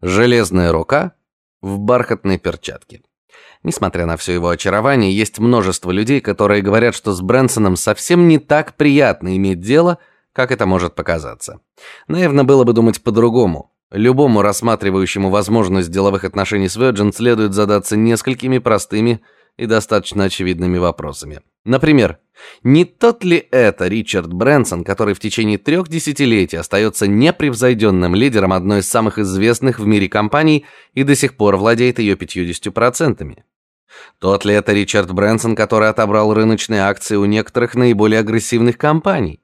Железная рука в бархатной перчатке. Несмотря на все его очарование, есть множество людей, которые говорят, что с Брэнсоном совсем не так приятно иметь дело, как это может показаться. Наивно было бы думать по-другому. Любому рассматривающему возможность деловых отношений с Virgin следует задаться несколькими простыми и достаточно очевидными вопросами. Например, не тот ли это Ричард Брэнсон, который в течение трех десятилетий остается непревзойденным лидером одной из самых известных в мире компаний и до сих пор владеет ее 50%? Тот ли это Ричард Брэнсон, который отобрал рыночные акции у некоторых наиболее агрессивных компаний?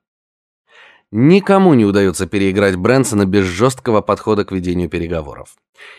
Никому не удается переиграть Брэнсона без жесткого подхода к ведению переговоров.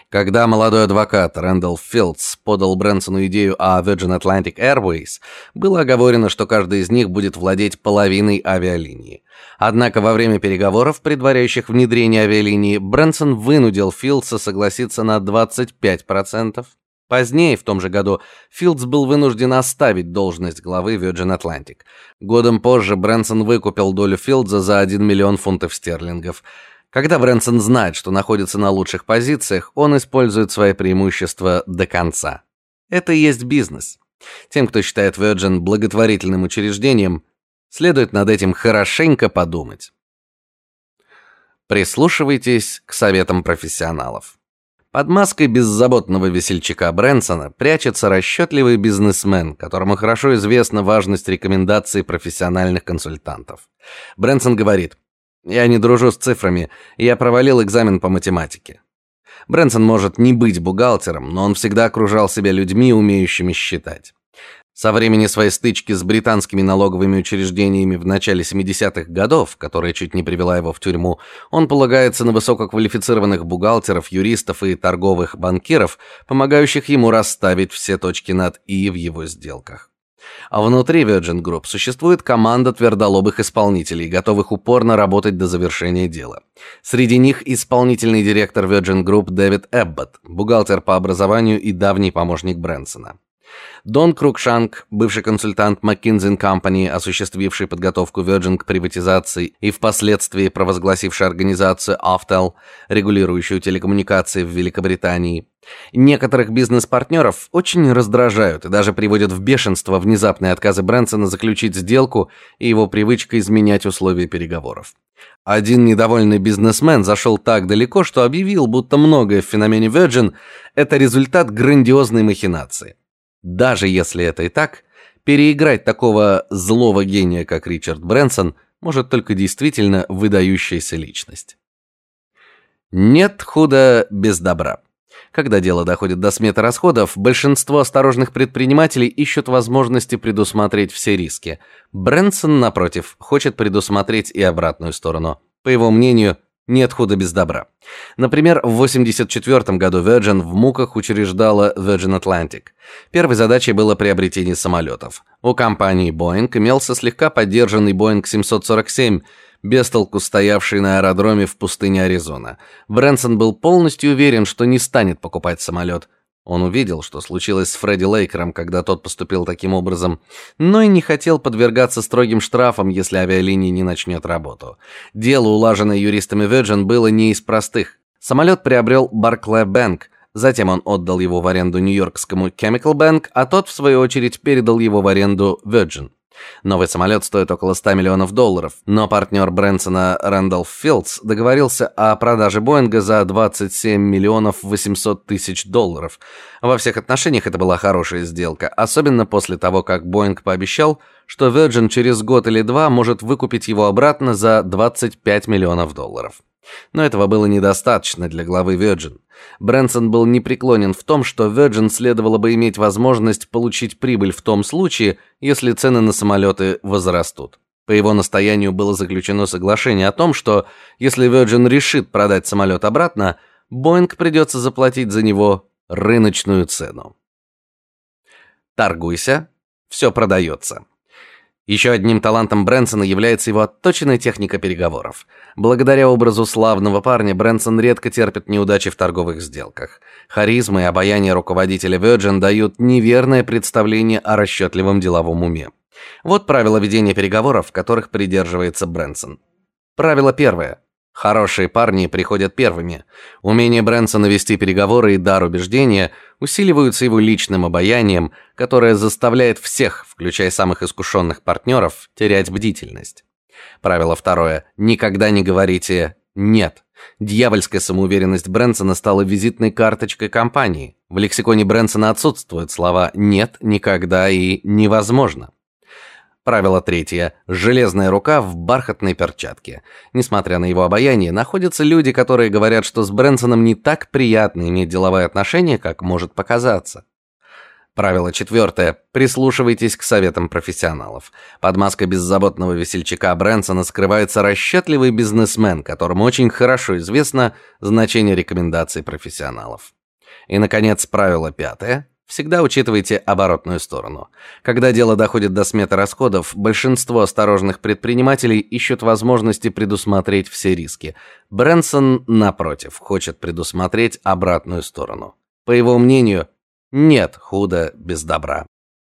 Когда молодой адвокат Рэндалл Филдс подал Брэнсону идею о Virgin Atlantic Airways, было оговорено, что каждый из них будет владеть половиной авиалинии. Однако во время переговоров, предваряющих внедрение авиалинии, Брэнсон вынудил Филдса согласиться на 25%, Позднее, в том же году, Филдс был вынужден оставить должность главы Virgin Atlantic. Годом позже Брэнсон выкупил долю Филдса за 1 миллион фунтов стерлингов. Когда Брэнсон знает, что находится на лучших позициях, он использует свои преимущества до конца. Это и есть бизнес. Тем, кто считает Virgin благотворительным учреждением, следует над этим хорошенько подумать. Прислушивайтесь к советам профессионалов. Под маской беззаботного весельчака Брэнсона прячется расчетливый бизнесмен, которому хорошо известна важность рекомендаций профессиональных консультантов. Брэнсон говорит: "Я не дружу с цифрами, я провалил экзамен по математике". Брэнсон может не быть бухгалтером, но он всегда окружал себя людьми, умеющими считать. Со времени своей стычки с британскими налоговыми учреждениями в начале 70-х годов, которая чуть не привела его в тюрьму, он полагается на высококвалифицированных бухгалтеров, юристов и торговых банкиров, помогающих ему расставить все точки над и в его сделках. А внутри Virgin Group существует команда твердолобых исполнителей, готовых упорно работать до завершения дела. Среди них исполнительный директор Virgin Group Дэвид Эбботт, бухгалтер по образованию и давний помощник Брэнсона. Дон Крукшанг, бывший консультант McKinsey Company, осуществивший подготовку Virgin к приватизации и впоследствии провозгласивший организацию Aftel, регулирующую телекоммуникации в Великобритании. Некоторых бизнес-партнеров очень раздражают и даже приводят в бешенство внезапные отказы Брэнсона заключить сделку и его привычка изменять условия переговоров. Один недовольный бизнесмен зашел так далеко, что объявил, будто многое в феномене Virgin это результат грандиозной махинации. Даже если это и так, переиграть такого злого гения, как Ричард Брэнсон, может только действительно выдающаяся личность. Нет худа без добра. Когда дело доходит до сметы расходов, большинство осторожных предпринимателей ищут возможности предусмотреть все риски. Брэнсон, напротив, хочет предусмотреть и обратную сторону. По его мнению, нет худа без добра. Например, в 84 году Virgin в муках учреждала Virgin Atlantic. Первой задачей было приобретение самолетов. У компании Boeing имелся слегка поддержанный Boeing 747, без толку стоявший на аэродроме в пустыне Аризона. Брэнсон был полностью уверен, что не станет покупать самолет. Он увидел, что случилось с Фредди Лейкером, когда тот поступил таким образом, но и не хотел подвергаться строгим штрафам, если авиалиния не начнет работу. Дело, улаженное юристами Virgin, было не из простых. Самолет приобрел Barclay Bank, затем он отдал его в аренду нью-йоркскому Chemical Bank, а тот в свою очередь передал его в аренду Virgin. Новый самолет стоит около 100 миллионов долларов, но партнер Брэнсона Рэндалф Филдс договорился о продаже Боинга за 27 миллионов 800 тысяч долларов. Во всех отношениях это была хорошая сделка, особенно после того, как Боинг пообещал, что Virgin через год или два может выкупить его обратно за 25 миллионов долларов. Но этого было недостаточно для главы Virgin. Брэнсон был непреклонен в том, что Virgin следовало бы иметь возможность получить прибыль в том случае, если цены на самолеты возрастут. По его настоянию было заключено соглашение о том, что если Virgin решит продать самолет обратно, Boeing придется заплатить за него рыночную цену. Торгуйся, все продается. Еще одним талантом Брэнсона является его отточенная техника переговоров. Благодаря образу славного парня Брэнсон редко терпит неудачи в торговых сделках. Харизма и обаяние руководителя Virgin дают неверное представление о расчетливом деловом уме. Вот правила ведения переговоров, которых придерживается Брэнсон. Правило первое. Хорошие парни приходят первыми. Умение Брэнсона вести переговоры и дар убеждения усиливаются его личным обаянием, которое заставляет всех, включая самых искушенных партнеров, терять бдительность. Правило второе: никогда не говорите нет. Дьявольская самоуверенность Брэнсона стала визитной карточкой компании. В лексиконе Брэнсона отсутствуют слова нет, никогда и невозможно. Правило третье. Железная рука в бархатной перчатке. Несмотря на его обаяние, находятся люди, которые говорят, что с Брэнсоном не так приятно иметь деловые отношения, как может показаться. Правило четвертое. Прислушивайтесь к советам профессионалов. Под маской беззаботного весельчака Брэнсона скрывается расчетливый бизнесмен, которому очень хорошо известно значение рекомендаций профессионалов. И наконец, правило пятое. Всегда учитывайте оборотную сторону. Когда дело доходит до сметы расходов, большинство осторожных предпринимателей ищут возможности предусмотреть все риски. Брэнсон, напротив, хочет предусмотреть обратную сторону. По его мнению, нет худа без добра.